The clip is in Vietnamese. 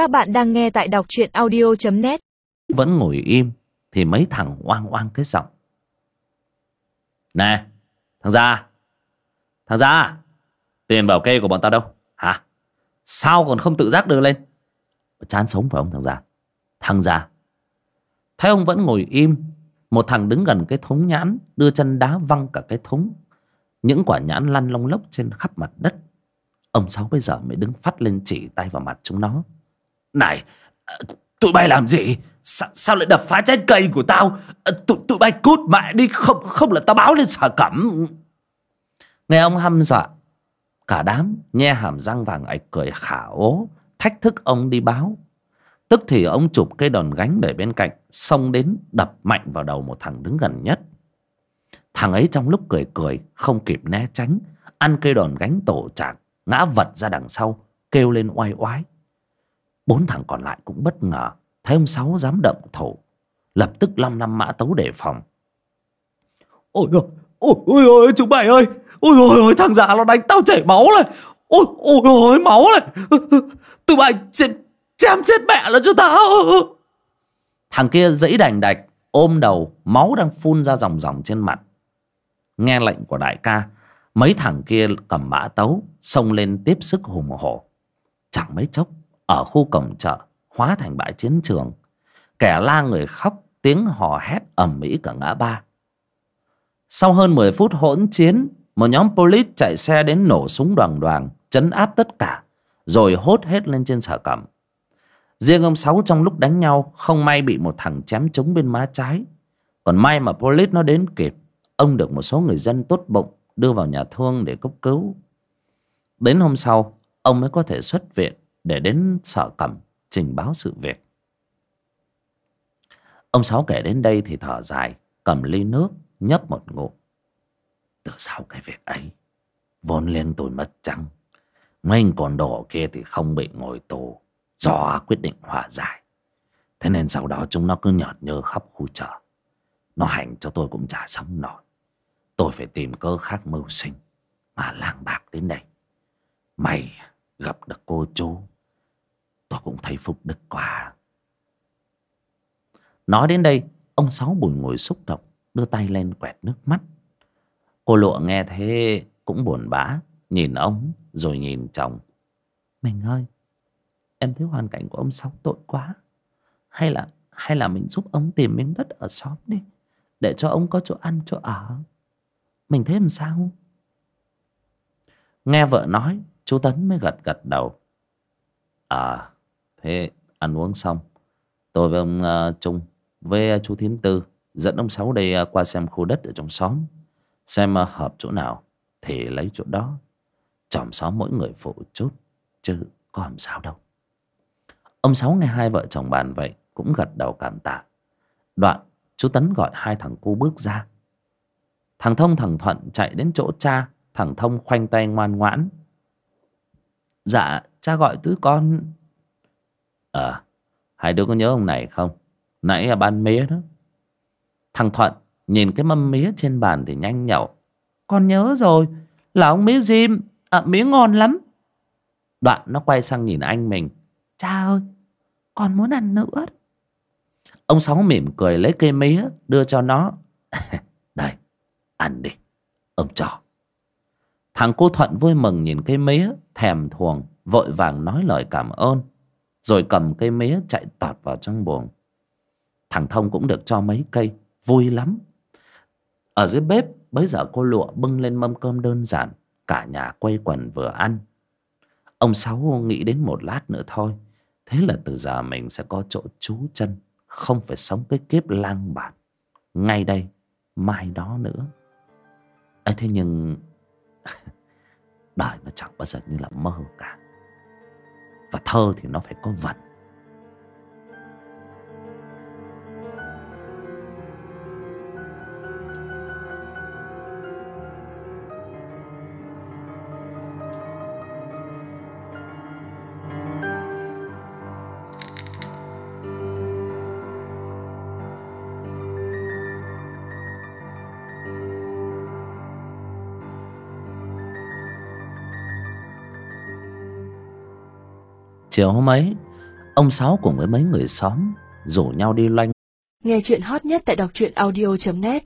Các bạn đang nghe tại đọc truyện audio.net Vẫn ngồi im Thì mấy thằng oang oang cái giọng. Nè, Thằng Gia Thằng Gia Tiền bảo kê của bọn tao đâu? Hả? Sao còn không tự giác đưa lên? Chán sống phải không thằng Gia Thằng Gia Thấy ông vẫn ngồi im, Một thằng đứng gần cái thúng nhãn, Đưa chân đá văng cả cái thúng Những quả nhãn lăn long lốc trên khắp mặt đất. Ông Sáu bây giờ mới đứng phát lên chỉ tay vào mặt chúng nó. Này Tụi bay làm gì? Sao, sao lại đập phá trái cây của tao? Tụi, tụi bay cút mẹ đi Không không là tao báo lên sở cẩm. Nghe ông hăm dọa Cả đám nhe hàm răng vàng ạch cười khả ố. Thách thức ông đi báo. Tức thì ông chụp cây đòn gánh để bên cạnh Xông đến đập mạnh vào đầu một thằng đứng gần nhất. Thằng ấy trong lúc cười cười Không kịp né tránh Ăn cây đòn gánh tổ trạng Ngã vật ra đằng sau Kêu lên oai oái. Bốn thằng còn lại cũng bất ngờ. Thấy ông Sáu dám động thủ. Lập tức lâm năm mã tấu đề phòng. Ôi ôi ôi ôi ôi chúng mày ơi. Ôi ôi ôi thằng già nó đánh tao chảy máu này. Ôi ôi ôi máu này. Tụi mày chém, chém chết mẹ là cho tao. Thằng kia dãy đành đạch Ôm đầu máu đang phun ra dòng dòng trên mặt. Nghe lệnh của đại ca Mấy thằng kia cầm mã tấu Xông lên tiếp sức hùng hổ. Chẳng mấy chốc ở khu cổng chợ, Hóa thành bãi chiến trường. Kẻ la người khóc, Tiếng hò hét ầm ĩ cả ngã ba. Sau hơn 10 phút hỗn chiến, Một nhóm police chạy xe đến nổ súng đoàn đoàn, Chấn áp tất cả, Rồi hốt hết lên trên sở cẩm. Riêng ông Sáu trong lúc đánh nhau, Không may bị một thằng chém trúng bên má trái. Còn may mà police nó đến kịp, Ông được một số người dân tốt bụng Đưa vào nhà thương để cấp cứu. Đến hôm sau, Ông mới có thể xuất viện. Để đến sở cẩm trình báo sự việc. Ông Sáu kể đến đây thì thở dài, Cầm ly nước, nhấp một ngụm. Từ sau cái việc ấy, Vốn liên tôi mất trắng. Mấy còn đồ kia thì không bị ngồi tù, Do quyết định hòa giải. Thế nên sau đó chúng nó cứ nhợt nhơ khắp khu chợ. Nó hành cho tôi cũng chả sống nổi. Tôi phải tìm cơ khác mưu sinh, Mà lang bạc đến đây. Mày gặp được cô chú. Tôi cũng thấy phục đức quá. Nói đến đây, Ông Sáu bùi ngồi xúc động, Đưa tay lên quẹt nước mắt. Cô lụa nghe thế cũng buồn bã, Nhìn ông rồi nhìn chồng. Mình ơi, Em thấy hoàn cảnh của ông Sáu tội quá. Hay là hay là mình giúp ông tìm miếng đất ở xóm đi, Để cho ông có chỗ ăn, chỗ ở? Mình thấy làm sao? Nghe vợ nói, Chú Tấn mới gật gật đầu. À Thế ăn uống xong Tôi với ông uh, Trung Với à, chú Thím Tư Dẫn ông Sáu đây uh, à, qua xem khu đất ở trong xóm Xem uh, hợp chỗ nào Thì lấy chỗ đó. Chòm xóm mỗi người phụ chút Chứ có làm sao đâu. Ông Sáu nghe hai vợ chồng bàn vậy Cũng gật đầu cảm tạ. Đoạn chú Tấn gọi hai thằng cu bước ra. Thằng Thông thằng Thuận chạy đến chỗ cha Thằng Thông khoanh tay ngoan ngoãn. Dạ cha gọi tứ con. Ờ Hai đứa có nhớ ông này không? Nãy là ban mía đó. Thằng Thuận nhìn cái mâm mía trên bàn thì nhanh nhậu. Con nhớ rồi, Là ông mía diêm À mía ngon lắm. Đoạn nó quay sang nhìn anh mình. Cha ơi, Con muốn ăn nữa Ông Sáu mỉm cười lấy cây mía, Đưa cho nó. Đây, ăn đi, Ông cho Thằng cô Thuận vui mừng nhìn cây mía, Thèm thuồng, Vội vàng nói lời cảm ơn. Rồi cầm cây mía chạy tọt vào trong buồng. Thằng Thông cũng được cho mấy cây, Vui lắm. Ở dưới bếp, Bấy giờ cô lụa bưng lên mâm cơm đơn giản, Cả nhà quây quần vừa ăn. Ông Sáu nghĩ đến một lát nữa thôi, Thế là từ giờ mình sẽ có chỗ trú chân, Không phải sống cái kiếp lang bạt. Ngay đây, Mai đó nữa. Ấy thế nhưng, Đời nó chẳng bao giờ như là mơ cả. Và thơ thì nó phải có vật. Chiều hôm ấy, ông sáu cùng với mấy người xóm rủ nhau đi loanh Nghe chuyện hot nhất tại đọc truyện audio.net